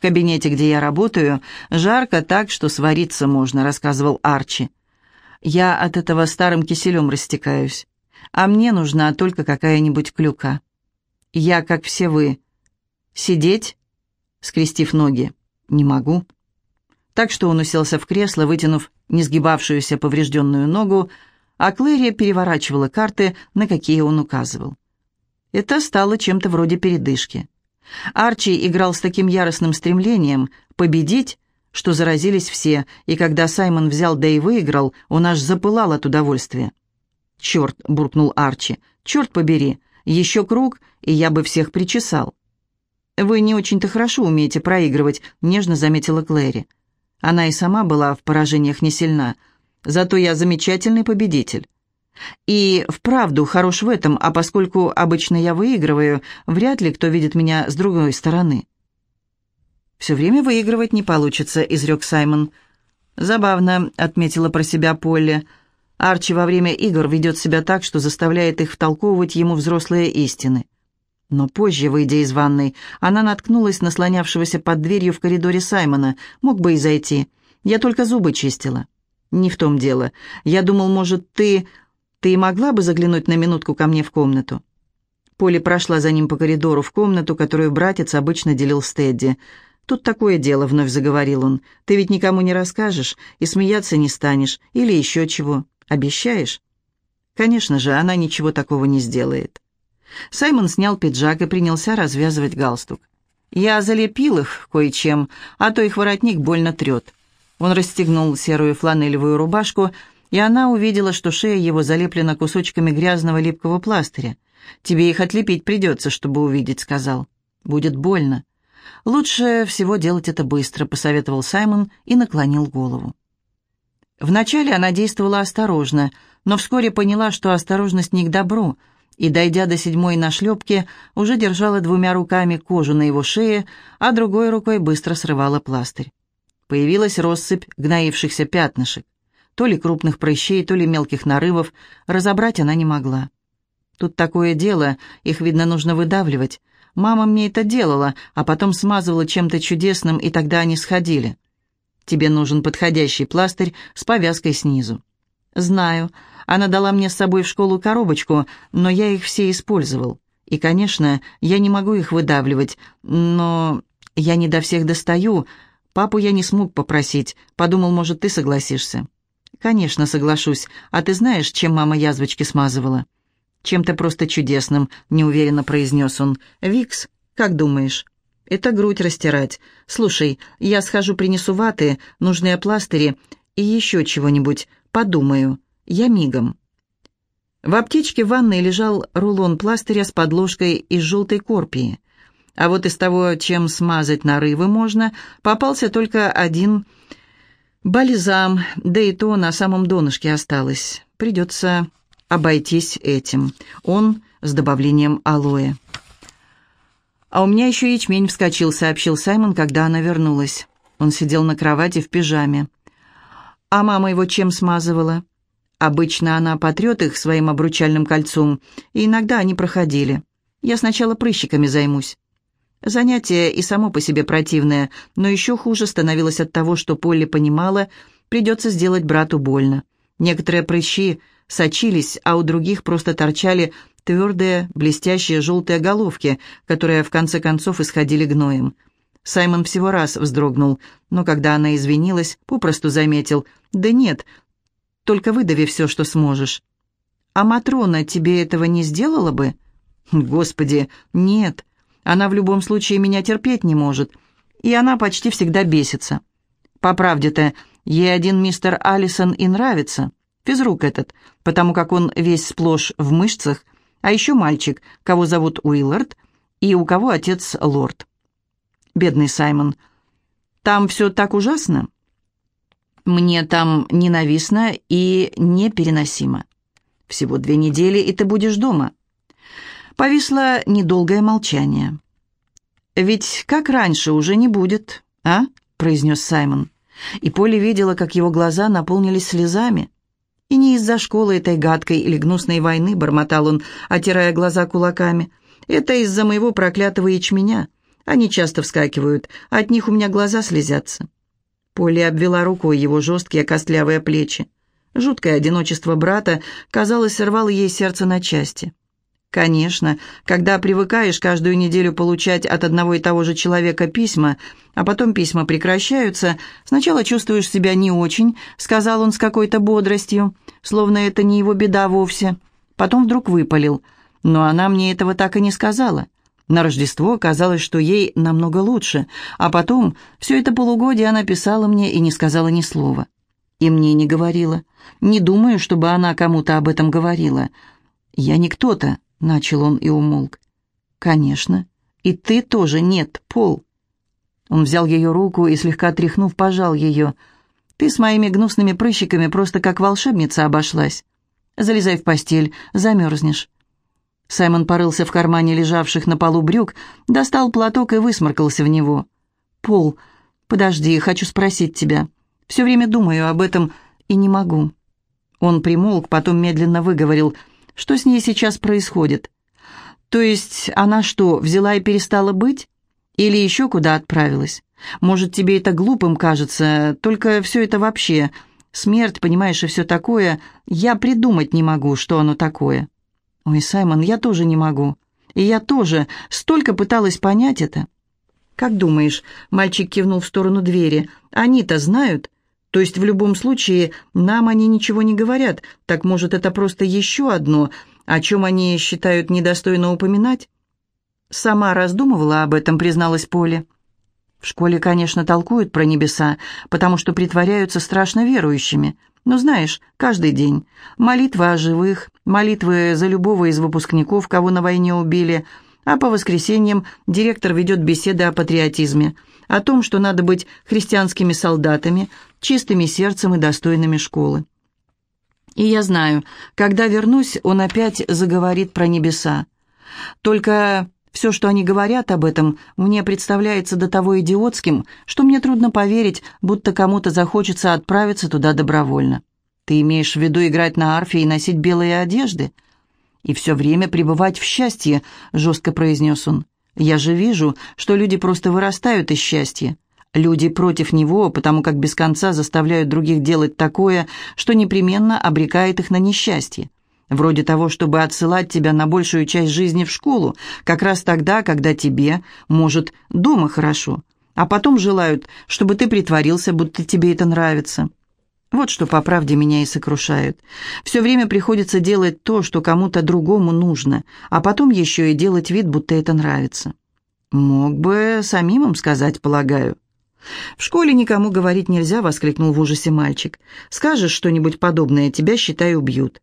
«В кабинете, где я работаю, жарко так, что свариться можно», — рассказывал Арчи. «Я от этого старым киселем растекаюсь, а мне нужна только какая-нибудь клюка. Я, как все вы, сидеть, скрестив ноги, не могу». Так что он уселся в кресло, вытянув несгибавшуюся поврежденную ногу, а Клэри переворачивала карты, на какие он указывал. Это стало чем-то вроде передышки. Арчи играл с таким яростным стремлением победить, что заразились все, и когда Саймон взял да и выиграл, он аж запылал от удовольствия. «Черт!» — буркнул Арчи. «Черт побери! Еще круг, и я бы всех причесал». «Вы не очень-то хорошо умеете проигрывать», — нежно заметила Клэри. Она и сама была в поражениях не сильна. «Зато я замечательный победитель». И вправду хорош в этом, а поскольку обычно я выигрываю, вряд ли кто видит меня с другой стороны. «Все время выигрывать не получится», — изрек Саймон. «Забавно», — отметила про себя Полли. Арчи во время игр ведет себя так, что заставляет их втолковывать ему взрослые истины. Но позже, выйдя из ванной, она наткнулась на слонявшегося под дверью в коридоре Саймона. Мог бы и зайти. Я только зубы чистила. «Не в том дело. Я думал, может, ты...» Ты могла бы заглянуть на минутку ко мне в комнату?» Поли прошла за ним по коридору в комнату, которую братец обычно делил с Тедди. «Тут такое дело», — вновь заговорил он. «Ты ведь никому не расскажешь и смеяться не станешь, или еще чего. Обещаешь?» Конечно же, она ничего такого не сделает. Саймон снял пиджак и принялся развязывать галстук. «Я залепил их кое-чем, а то их воротник больно трет». Он расстегнул серую фланелевую рубашку и она увидела, что шея его залеплена кусочками грязного липкого пластыря. «Тебе их отлепить придется, чтобы увидеть», — сказал. «Будет больно». «Лучше всего делать это быстро», — посоветовал Саймон и наклонил голову. Вначале она действовала осторожно, но вскоре поняла, что осторожность не к добру, и, дойдя до седьмой нашлепки, уже держала двумя руками кожу на его шее, а другой рукой быстро срывала пластырь. Появилась россыпь гноившихся пятнышек. То ли крупных прыщей, то ли мелких нарывов, разобрать она не могла. Тут такое дело, их, видно, нужно выдавливать. Мама мне это делала, а потом смазывала чем-то чудесным, и тогда они сходили. Тебе нужен подходящий пластырь с повязкой снизу. Знаю. Она дала мне с собой в школу коробочку, но я их все использовал. И, конечно, я не могу их выдавливать, но я не до всех достаю. Папу я не смог попросить. Подумал, может, ты согласишься. «Конечно, соглашусь. А ты знаешь, чем мама язвочки смазывала?» «Чем-то просто чудесным», — неуверенно произнес он. «Викс, как думаешь?» «Это грудь растирать. Слушай, я схожу, принесу ваты, нужные пластыри и еще чего-нибудь. Подумаю. Я мигом». В аптечке в ванной лежал рулон пластыря с подложкой из желтой корпии. А вот из того, чем смазать нарывы можно, попался только один Бальзам, да и то на самом донышке осталось. Придется обойтись этим. Он с добавлением алоэ. «А у меня еще ячмень вскочил», — сообщил Саймон, когда она вернулась. Он сидел на кровати в пижаме. «А мама его чем смазывала?» «Обычно она потрет их своим обручальным кольцом, и иногда они проходили. Я сначала прыщиками займусь». Занятие и само по себе противное, но еще хуже становилось от того, что Полли понимала, придется сделать брату больно. Некоторые прыщи сочились, а у других просто торчали твердые, блестящие желтые головки, которые в конце концов исходили гноем. Саймон всего раз вздрогнул, но когда она извинилась, попросту заметил «Да нет, только выдави все, что сможешь». «А Матрона тебе этого не сделала бы?» «Господи, нет!» Она в любом случае меня терпеть не может, и она почти всегда бесится. По правде-то, ей один мистер Алисон и нравится, физрук этот, потому как он весь сплошь в мышцах, а еще мальчик, кого зовут Уиллард, и у кого отец лорд. Бедный Саймон. Там все так ужасно. Мне там ненавистно и непереносимо. Всего две недели, и ты будешь дома. Повисло недолгое молчание. «Ведь как раньше уже не будет, а?» — произнес Саймон. И Поле видела, как его глаза наполнились слезами. «И не из-за школы этой гадкой или гнусной войны», — бормотал он, отирая глаза кулаками. «Это из-за моего проклятого ячменя. Они часто вскакивают, от них у меня глаза слезятся». Полли обвела рукой его жесткие костлявые плечи. Жуткое одиночество брата, казалось, сорвало ей сердце на части. Конечно, когда привыкаешь каждую неделю получать от одного и того же человека письма, а потом письма прекращаются, сначала чувствуешь себя не очень, сказал он с какой-то бодростью, словно это не его беда вовсе. Потом вдруг выпалил. Но она мне этого так и не сказала. На Рождество казалось, что ей намного лучше, а потом все это полугодие она писала мне и не сказала ни слова. И мне не говорила. Не думаю, чтобы она кому-то об этом говорила. Я не кто-то, начал он и умолк. Конечно. И ты тоже нет, Пол. Он взял ее руку и, слегка тряхнув, пожал ее. Ты с моими гнусными прыщиками просто как волшебница обошлась. Залезай в постель, замерзнешь. Саймон порылся в кармане лежавших на полу брюк, достал платок и высморкался в него. «Пол, подожди, хочу спросить тебя. Все время думаю об этом и не могу». Он примолк, потом медленно выговорил, что с ней сейчас происходит. «То есть она что, взяла и перестала быть? Или еще куда отправилась? Может, тебе это глупым кажется, только все это вообще...» Смерть, понимаешь, и все такое, я придумать не могу, что оно такое. «Ой, Саймон, я тоже не могу. И я тоже столько пыталась понять это». «Как думаешь?» — мальчик кивнул в сторону двери. «Они-то знают? То есть в любом случае нам они ничего не говорят. Так, может, это просто еще одно, о чем они считают недостойно упоминать?» «Сама раздумывала об этом», — призналась Поле. «В школе, конечно, толкуют про небеса, потому что притворяются страшно верующими». Ну, знаешь, каждый день. Молитва о живых, молитвы за любого из выпускников, кого на войне убили, а по воскресеньям директор ведет беседы о патриотизме, о том, что надо быть христианскими солдатами, чистыми сердцем и достойными школы. И я знаю, когда вернусь, он опять заговорит про небеса. Только все, что они говорят об этом, мне представляется до того идиотским, что мне трудно поверить, будто кому-то захочется отправиться туда добровольно. Ты имеешь в виду играть на арфе и носить белые одежды? И все время пребывать в счастье, жестко произнес он. Я же вижу, что люди просто вырастают из счастья. Люди против него, потому как без конца заставляют других делать такое, что непременно обрекает их на несчастье. Вроде того, чтобы отсылать тебя на большую часть жизни в школу, как раз тогда, когда тебе, может, дома хорошо, а потом желают, чтобы ты притворился, будто тебе это нравится. Вот что по правде меня и сокрушает. Все время приходится делать то, что кому-то другому нужно, а потом еще и делать вид, будто это нравится. Мог бы самим им сказать, полагаю. «В школе никому говорить нельзя», — воскликнул в ужасе мальчик. «Скажешь что-нибудь подобное, тебя, считай, убьют».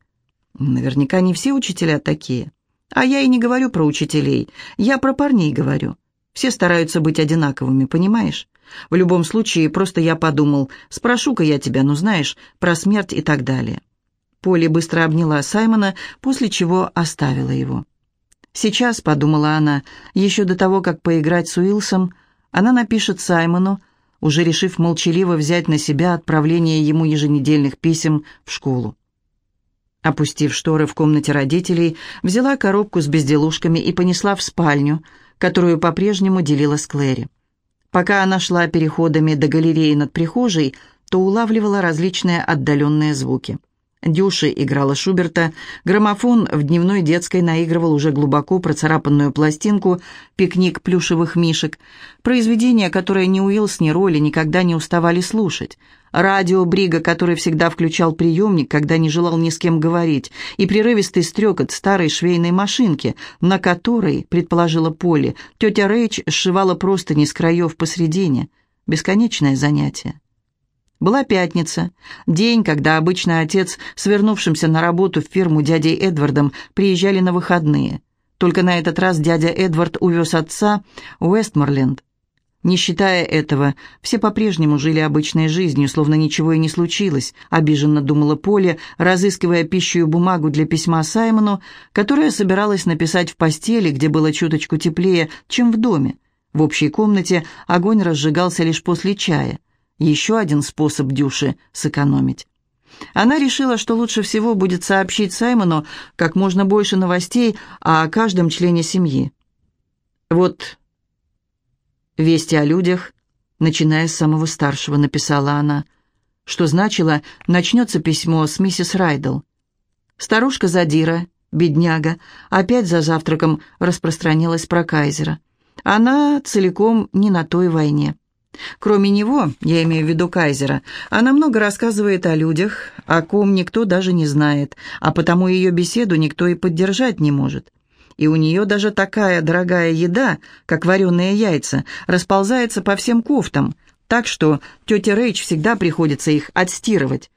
Наверняка не все учителя такие. А я и не говорю про учителей, я про парней говорю. Все стараются быть одинаковыми, понимаешь? В любом случае, просто я подумал, спрошу-ка я тебя, ну знаешь, про смерть и так далее. Полли быстро обняла Саймона, после чего оставила его. «Сейчас», — подумала она, — «еще до того, как поиграть с Уилсом, она напишет Саймону, уже решив молчаливо взять на себя отправление ему еженедельных писем в школу. Опустив шторы в комнате родителей, взяла коробку с безделушками и понесла в спальню, которую по-прежнему делила с Клэри. Пока она шла переходами до галереи над прихожей, то улавливала различные отдаленные звуки. Дюша играла Шуберта, граммофон в дневной детской наигрывал уже глубоко процарапанную пластинку «Пикник плюшевых мишек», произведение, которое ни Уиллс, ни Роли никогда не уставали слушать, радио Брига, который всегда включал приемник, когда не желал ни с кем говорить, и прерывистый стрекот старой швейной машинки, на которой, предположила Полли, тетя Рэйч сшивала просто не с краев посредине. Бесконечное занятие. Была пятница, день, когда обычно отец, свернувшимся на работу в фирму дядей Эдвардом, приезжали на выходные. Только на этот раз дядя Эдвард увез отца в Уэстморленд. Не считая этого, все по-прежнему жили обычной жизнью, словно ничего и не случилось, обиженно думала Поля, разыскивая пищу и бумагу для письма Саймону, которое собиралась написать в постели, где было чуточку теплее, чем в доме. В общей комнате огонь разжигался лишь после чая. Еще один способ Дюши сэкономить. Она решила, что лучше всего будет сообщить Саймону как можно больше новостей о каждом члене семьи. Вот «Вести о людях, начиная с самого старшего», — написала она, что значило «начнется письмо с миссис Райдл». Старушка Задира, бедняга, опять за завтраком распространилась про Кайзера. Она целиком не на той войне. Кроме него, я имею в виду Кайзера, она много рассказывает о людях, о ком никто даже не знает, а потому ее беседу никто и поддержать не может. И у нее даже такая дорогая еда, как вареные яйца, расползается по всем кофтам, так что тете Рэйч всегда приходится их отстирывать.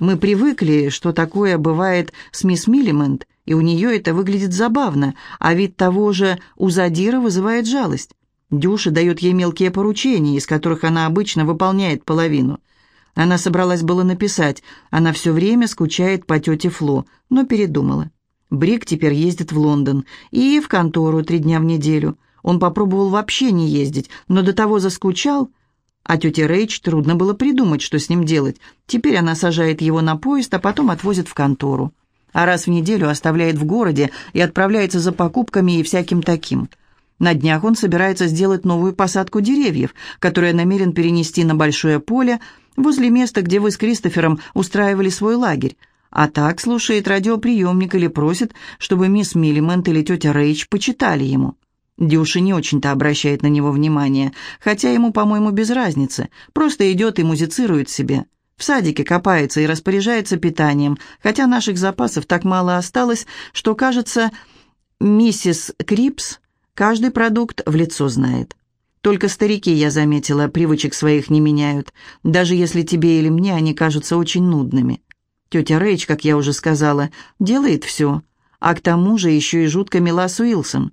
Мы привыкли, что такое бывает с мисс Миллимент, и у нее это выглядит забавно, а вид того же у Задира вызывает жалость. Дюша дает ей мелкие поручения, из которых она обычно выполняет половину. Она собралась было написать, она все время скучает по тете Фло, но передумала. Брик теперь ездит в Лондон и в контору три дня в неделю. Он попробовал вообще не ездить, но до того заскучал, а тете Рейч трудно было придумать, что с ним делать. Теперь она сажает его на поезд, а потом отвозит в контору. А раз в неделю оставляет в городе и отправляется за покупками и всяким таким – на днях он собирается сделать новую посадку деревьев, которую намерен перенести на большое поле возле места, где вы с Кристофером устраивали свой лагерь. А так слушает радиоприемник или просит, чтобы мисс Миллимент или тетя Рейч почитали ему. Дюша не очень-то обращает на него внимание, хотя ему, по-моему, без разницы, просто идет и музицирует себе. В садике копается и распоряжается питанием, хотя наших запасов так мало осталось, что, кажется, миссис Крипс Каждый продукт в лицо знает. Только старики, я заметила, привычек своих не меняют, даже если тебе или мне они кажутся очень нудными. Тетя Рэйч, как я уже сказала, делает все, а к тому же еще и жутко мила с Уилсон.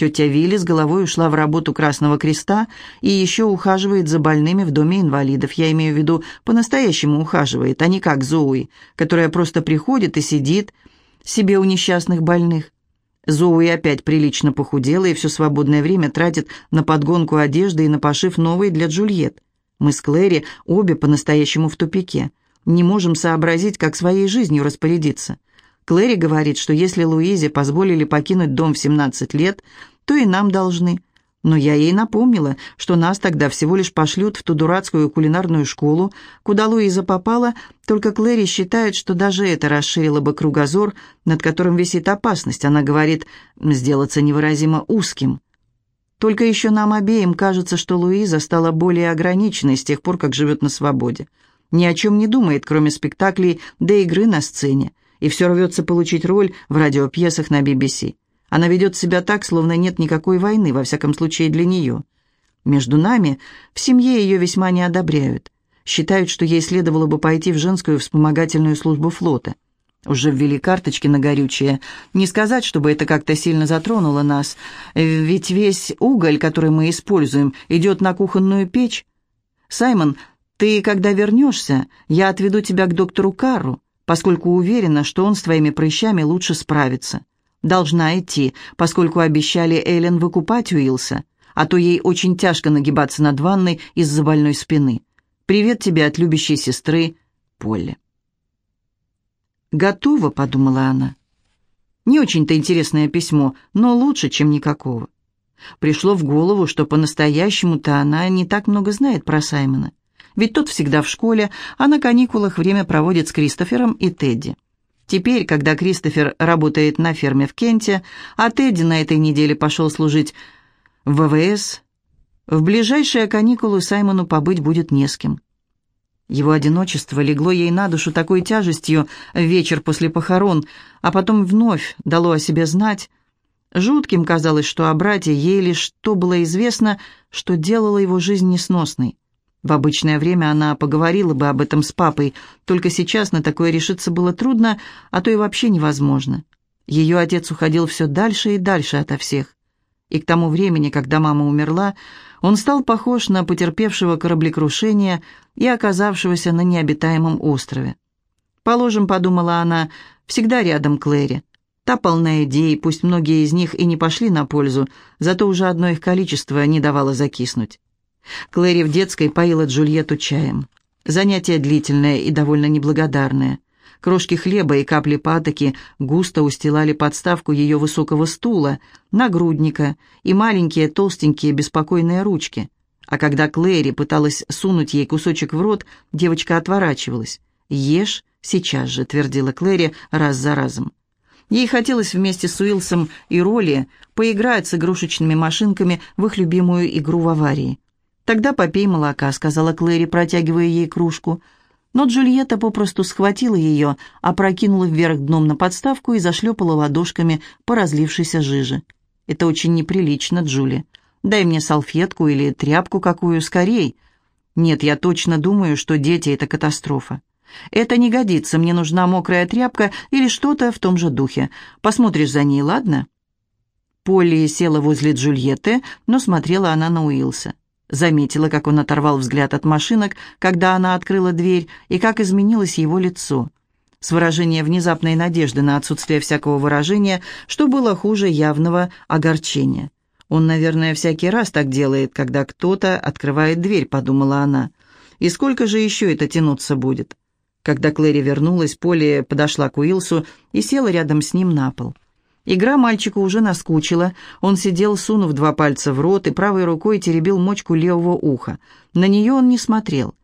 Тетя Вилли с головой ушла в работу Красного Креста и еще ухаживает за больными в доме инвалидов. Я имею в виду, по-настоящему ухаживает, а не как Зоуи, которая просто приходит и сидит себе у несчастных больных. Зоуи опять прилично похудела и все свободное время тратит на подгонку одежды и на пошив новой для Джульет. Мы с Клэри обе по-настоящему в тупике. Не можем сообразить, как своей жизнью распорядиться. Клэри говорит, что если Луизе позволили покинуть дом в 17 лет, то и нам должны. Но я ей напомнила, что нас тогда всего лишь пошлют в ту дурацкую кулинарную школу, куда Луиза попала, только Клэри считает, что даже это расширило бы кругозор, над которым висит опасность. Она говорит, сделаться невыразимо узким. Только еще нам обеим кажется, что Луиза стала более ограниченной с тех пор, как живет на свободе. Ни о чем не думает, кроме спектаклей да игры на сцене, и все рвется получить роль в радиопьесах на BBC. Она ведет себя так, словно нет никакой войны, во всяком случае для нее. Между нами в семье ее весьма не одобряют. Считают, что ей следовало бы пойти в женскую вспомогательную службу флота. Уже ввели карточки на горючее. Не сказать, чтобы это как-то сильно затронуло нас, ведь весь уголь, который мы используем, идет на кухонную печь. Саймон, ты, когда вернешься, я отведу тебя к доктору Карру, поскольку уверена, что он с твоими прыщами лучше справится. Должна идти, поскольку обещали Эллен выкупать Уилса, а то ей очень тяжко нагибаться над ванной из-за больной спины. Привет тебе от любящей сестры Полли. «Готово», — подумала она. Не очень-то интересное письмо, но лучше, чем никакого. Пришло в голову, что по-настоящему-то она не так много знает про Саймона. Ведь тот всегда в школе, а на каникулах время проводит с Кристофером и Тедди. Теперь, когда Кристофер работает на ферме в Кенте, а Тедди на этой неделе пошел служить в ВВС, в ближайшие каникулы Саймону побыть будет не с кем. Его одиночество легло ей на душу такой тяжестью вечер после похорон, а потом вновь дало о себе знать. Жутким казалось, что о брате ей лишь то было известно, что делало его жизнь несносной. В обычное время она поговорила бы об этом с папой, только сейчас на такое решиться было трудно, а то и вообще невозможно. Ее отец уходил все дальше и дальше ото всех. И к тому времени, когда мама умерла, он стал похож на потерпевшего кораблекрушение и оказавшегося на необитаемом острове. «Положим», — подумала она, — «всегда рядом Клэри. Та полна идей, пусть многие из них и не пошли на пользу, зато уже одно их количество не давало закиснуть». Клэри в детской поила Джульетту чаем. Занятие длительное и довольно неблагодарное. Крошки хлеба и капли патоки густо устилали подставку ее высокого стула, нагрудника и маленькие толстенькие беспокойные ручки. а когда Клэри пыталась сунуть ей кусочек в рот, девочка отворачивалась. «Ешь сейчас же», — твердила Клэри раз за разом. Ей хотелось вместе с Уилсом и Ролли поиграть с игрушечными машинками в их любимую игру в аварии. «Тогда попей молока», — сказала Клэри, протягивая ей кружку. Но Джульетта попросту схватила ее, опрокинула вверх дном на подставку и зашлепала ладошками по разлившейся жиже. «Это очень неприлично, Джули. Дай мне салфетку или тряпку какую, скорей». «Нет, я точно думаю, что дети — это катастрофа. Это не годится, мне нужна мокрая тряпка или что-то в том же духе. Посмотришь за ней, ладно?» Полли села возле Джульетты, но смотрела она на Уилса. Заметила, как он оторвал взгляд от машинок, когда она открыла дверь, и как изменилось его лицо. С выражением внезапной надежды на отсутствие всякого выражения, что было хуже явного огорчения. «Он, наверное, всякий раз так делает, когда кто-то открывает дверь», — подумала она. «И сколько же еще это тянуться будет?» Когда Клэри вернулась, Полли подошла к Уилсу и села рядом с ним на пол. Игра мальчику уже наскучила. Он сидел, сунув два пальца в рот и правой рукой теребил мочку левого уха. На нее он не смотрел.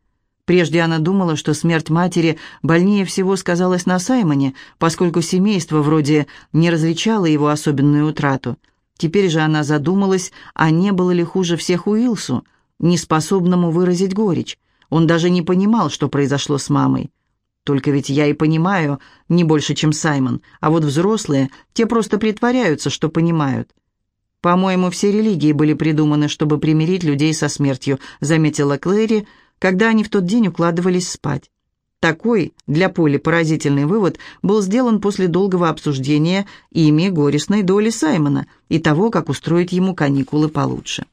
Прежде она думала, что смерть матери больнее всего сказалась на Саймоне, поскольку семейство вроде не различало его особенную утрату. Теперь же она задумалась, а не было ли хуже всех Уилсу, неспособному выразить горечь. Он даже не понимал, что произошло с мамой. Только ведь я и понимаю не больше, чем Саймон, а вот взрослые, те просто притворяются, что понимают. По-моему, все религии были придуманы, чтобы примирить людей со смертью, заметила Клэри, когда они в тот день укладывались спать. Такой, для Поли поразительный вывод, был сделан после долгого обсуждения ими горестной доли Саймона и того, как устроить ему каникулы получше.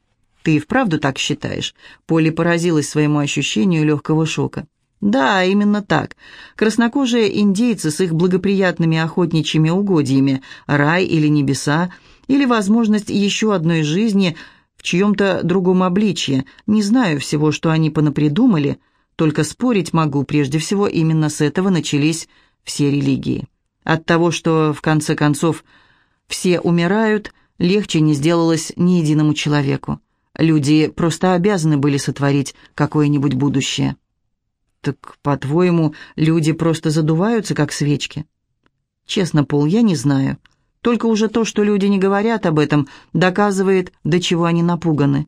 «Ты и вправду так считаешь?» Поли поразилась своему ощущению легкого шока. Да, именно так. Краснокожие индейцы с их благоприятными охотничьими угодьями, рай или небеса, или возможность еще одной жизни в чьем-то другом обличье. Не знаю всего, что они понапридумали, только спорить могу, прежде всего именно с этого начались все религии. От того, что, в конце концов, все умирают, легче не сделалось ни единому человеку. Люди просто обязаны были сотворить какое-нибудь будущее. «Так, по-твоему, люди просто задуваются, как свечки?» «Честно, Пол, я не знаю. Только уже то, что люди не говорят об этом, доказывает, до чего они напуганы.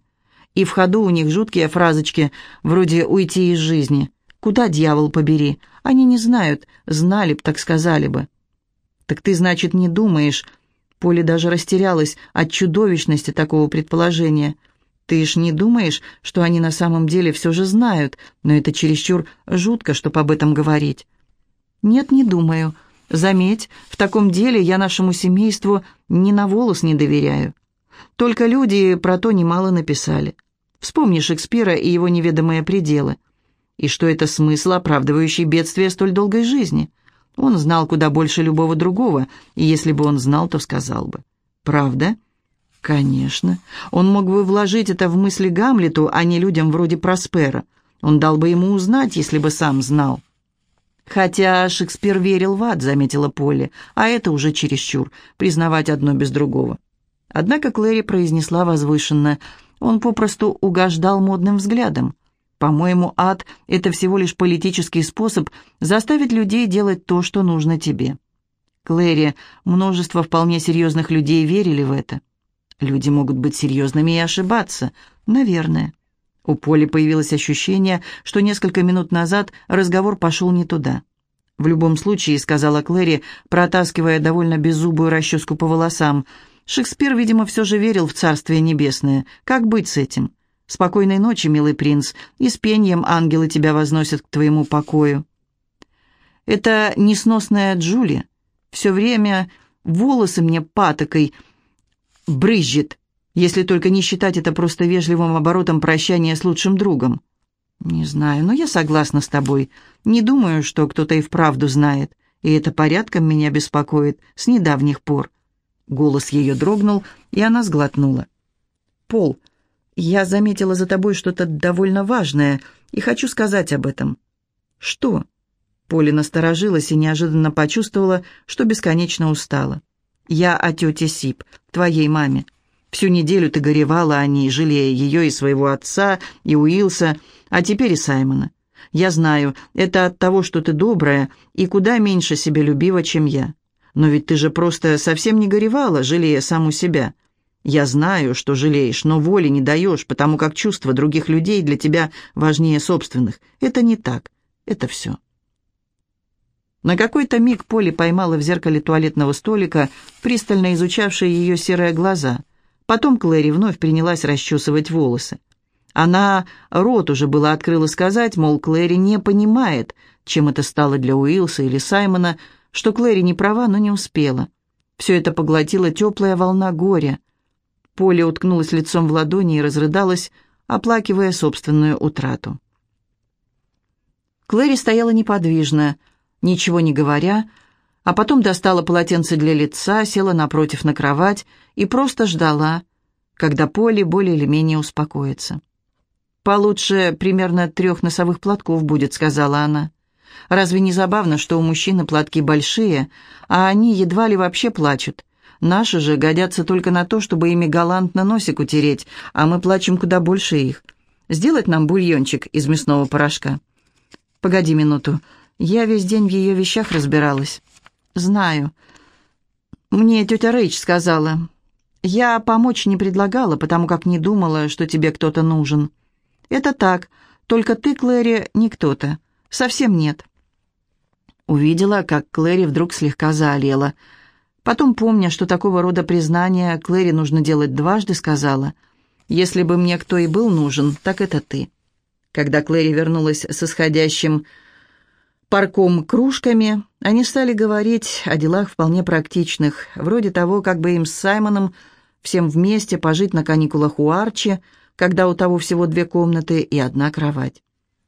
И в ходу у них жуткие фразочки, вроде «уйти из жизни». «Куда, дьявол, побери?» Они не знают, знали б, так сказали бы. «Так ты, значит, не думаешь...» Поле даже растерялась от чудовищности такого предположения – ты ж не думаешь, что они на самом деле все же знают, но это чересчур жутко, чтобы об этом говорить. Нет, не думаю. Заметь, в таком деле я нашему семейству ни на волос не доверяю. Только люди про то немало написали. Вспомни Шекспира и его неведомые пределы. И что это смысл, оправдывающий бедствие столь долгой жизни? Он знал куда больше любого другого, и если бы он знал, то сказал бы. Правда? Конечно. Он мог бы вложить это в мысли Гамлету, а не людям вроде Проспера. Он дал бы ему узнать, если бы сам знал. «Хотя Шекспир верил в ад», — заметила Полли, «а это уже чересчур, признавать одно без другого». Однако Клэри произнесла возвышенно, он попросту угождал модным взглядом. «По-моему, ад — это всего лишь политический способ заставить людей делать то, что нужно тебе». Клэри, множество вполне серьезных людей верили в это. Люди могут быть серьезными и ошибаться. Наверное. У Поли появилось ощущение, что несколько минут назад разговор пошел не туда. «В любом случае», — сказала Клэри, протаскивая довольно беззубую расческу по волосам, «Шекспир, видимо, все же верил в Царствие Небесное. Как быть с этим? Спокойной ночи, милый принц, и с пением ангелы тебя возносят к твоему покою». «Это несносная Джули. Все время волосы мне патокой брызжет, если только не считать это просто вежливым оборотом прощания с лучшим другом. Не знаю, но я согласна с тобой. Не думаю, что кто-то и вправду знает, и это порядком меня беспокоит с недавних пор. Голос ее дрогнул, и она сглотнула. «Пол, я заметила за тобой что-то довольно важное, и хочу сказать об этом». «Что?» Поля насторожилась и неожиданно почувствовала, что бесконечно устала. Я о тете Сип, твоей маме. Всю неделю ты горевала о ней, жалея ее и своего отца, и Уилса, а теперь и Саймона. Я знаю, это от того, что ты добрая и куда меньше себялюбива, чем я. Но ведь ты же просто совсем не горевала, жалея саму себя. Я знаю, что жалеешь, но воли не даешь, потому как чувства других людей для тебя важнее собственных. Это не так. Это все. На какой-то миг Поли поймала в зеркале туалетного столика пристально изучавшие ее серые глаза. Потом Клэри вновь принялась расчесывать волосы. Она рот уже была открыла сказать, мол, Клэри не понимает, чем это стало для Уилса или Саймона, что Клэри не права, но не успела. Все это поглотила теплая волна горя. Поля уткнулась лицом в ладони и разрыдалась, оплакивая собственную утрату. Клэри стояла неподвижно, ничего не говоря, а потом достала полотенце для лица, села напротив на кровать и просто ждала, когда Поле более или менее успокоится. «Получше примерно трех носовых платков будет», — сказала она. «Разве не забавно, что у мужчины платки большие, а они едва ли вообще плачут? Наши же годятся только на то, чтобы ими галантно носик утереть, а мы плачем куда больше их. Сделать нам бульончик из мясного порошка?» «Погоди минуту. Я весь день в ее вещах разбиралась». «Знаю. Мне тетя Рэйч сказала. Я помочь не предлагала, потому как не думала, что тебе кто-то нужен». «Это так. Только ты, Клэри, не кто-то. Совсем нет». Увидела, как Клэри вдруг слегка заолела. Потом, помня, что такого рода признания Клэри нужно делать дважды, сказала, «Если бы мне кто и был нужен, так это ты». Когда Клэри вернулась с исходящим парком кружками, они стали говорить о делах вполне практичных, вроде того, как бы им с Саймоном всем вместе пожить на каникулах у Арчи, когда у того всего две комнаты и одна кровать.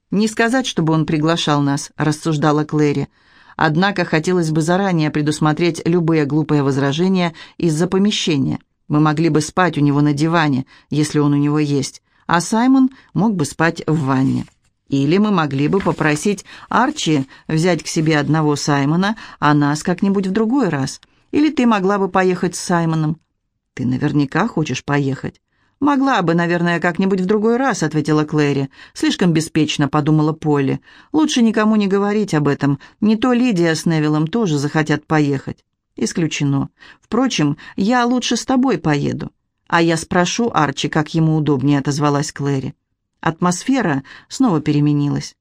«Не сказать, чтобы он приглашал нас», — рассуждала Клэри. «Однако хотелось бы заранее предусмотреть любые глупые возражения из-за помещения. Мы могли бы спать у него на диване, если он у него есть, а Саймон мог бы спать в ванне. Или мы могли бы попросить Арчи взять к себе одного Саймона, а нас как-нибудь в другой раз. Или ты могла бы поехать с Саймоном. Ты наверняка хочешь поехать. «Могла бы, наверное, как-нибудь в другой раз», — ответила Клэри. «Слишком беспечно», — подумала Полли. «Лучше никому не говорить об этом. Не то Лидия с Невиллом тоже захотят поехать». «Исключено. Впрочем, я лучше с тобой поеду». «А я спрошу Арчи, как ему удобнее», — отозвалась Клэри. Атмосфера снова переменилась.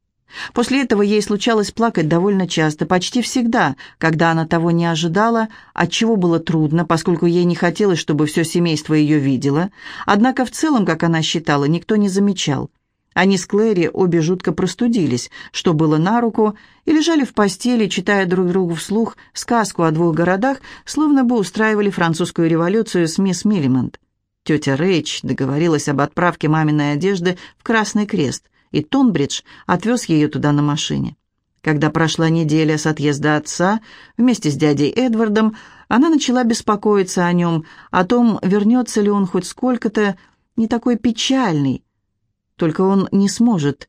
После этого ей случалось плакать довольно часто, почти всегда, когда она того не ожидала, отчего было трудно, поскольку ей не хотелось, чтобы все семейство ее видело. Однако в целом, как она считала, никто не замечал. Они с Клэри обе жутко простудились, что было на руку, и лежали в постели, читая друг другу вслух сказку о двух городах, словно бы устраивали французскую революцию с мисс Миллимонт. Тетя Рэйч договорилась об отправке маминой одежды в Красный Крест – и Тонбридж отвез ее туда на машине. Когда прошла неделя с отъезда отца, вместе с дядей Эдвардом, она начала беспокоиться о нем, о том, вернется ли он хоть сколько-то не такой печальный. Только он не сможет,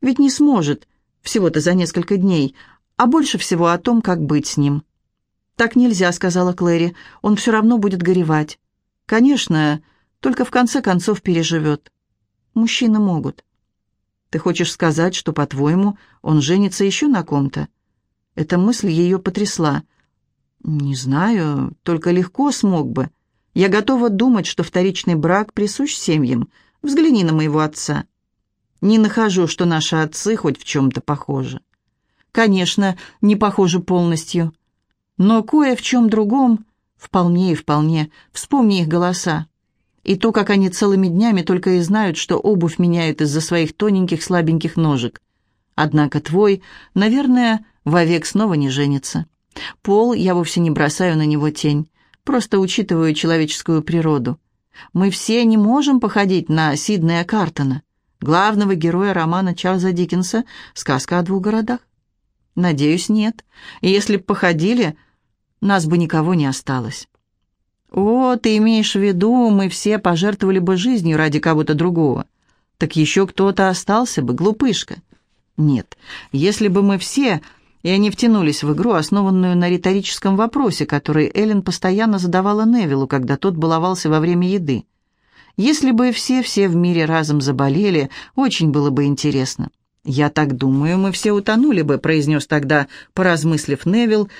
ведь не сможет, всего-то за несколько дней, а больше всего о том, как быть с ним. «Так нельзя», — сказала Клэри, — «он все равно будет горевать». «Конечно, только в конце концов переживет. Мужчины могут». Ты хочешь сказать, что, по-твоему, он женится еще на ком-то?» Эта мысль ее потрясла. «Не знаю, только легко смог бы. Я готова думать, что вторичный брак присущ семьям. Взгляни на моего отца. Не нахожу, что наши отцы хоть в чем-то похожи. Конечно, не похожи полностью. Но кое в чем другом вполне и вполне. Вспомни их голоса. И то, как они целыми днями только и знают, что обувь меняют из-за своих тоненьких слабеньких ножек. Однако твой, наверное, вовек снова не женится. Пол я вовсе не бросаю на него тень, просто учитываю человеческую природу. Мы все не можем походить на Сиднея Картона, главного героя романа Чарльза Диккенса «Сказка о двух городах». Надеюсь, нет. И если б походили, нас бы никого не осталось. «О, ты имеешь в виду, мы все пожертвовали бы жизнью ради кого-то другого. Так еще кто-то остался бы, глупышка». «Нет, если бы мы все...» И они втянулись в игру, основанную на риторическом вопросе, который Эллен постоянно задавала Невилу, когда тот баловался во время еды – Если бы все-все в мире разом заболели, очень было бы интересно. «Я так думаю, мы все утонули бы», — произнес тогда, поразмыслив Невил,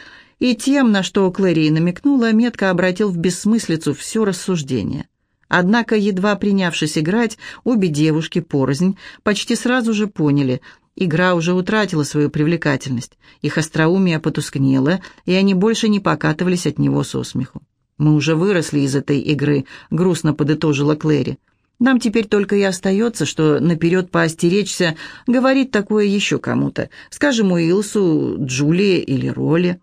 и тем, на что Клэри намекнула, метко обратил в бессмыслицу все рассуждение. Однако, едва принявшись играть, обе девушки порознь почти сразу же поняли, игра уже утратила свою привлекательность, их остроумие потускнело, и они больше не покатывались от него со смеху. «Мы уже выросли из этой игры», — грустно подытожила Клэри. Нам теперь только и остается, что наперед поостеречься, говорить такое еще кому-то, скажем, Уилсу, Джулии или Ролле.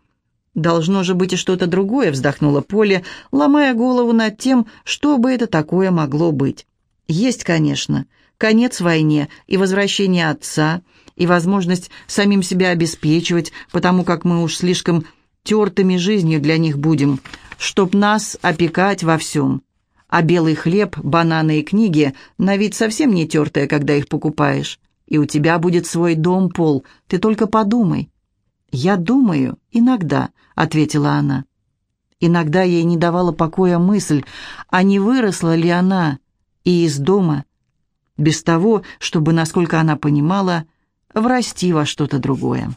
«Должно же быть и что-то другое», — вздохнула Поле, ломая голову над тем, что бы это такое могло быть. «Есть, конечно, конец войне и возвращение отца, и возможность самим себя обеспечивать, потому как мы уж слишком тертыми жизнью для них будем, чтоб нас опекать во всем». А белый хлеб, бананы и книги на вид совсем не тертые, когда их покупаешь. И у тебя будет свой дом, Пол, ты только подумай». «Я думаю, иногда», — ответила она. Иногда ей не давала покоя мысль, а не выросла ли она и из дома, без того, чтобы, насколько она понимала, врасти во что-то другое.